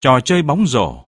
trò chơi bóng rổ.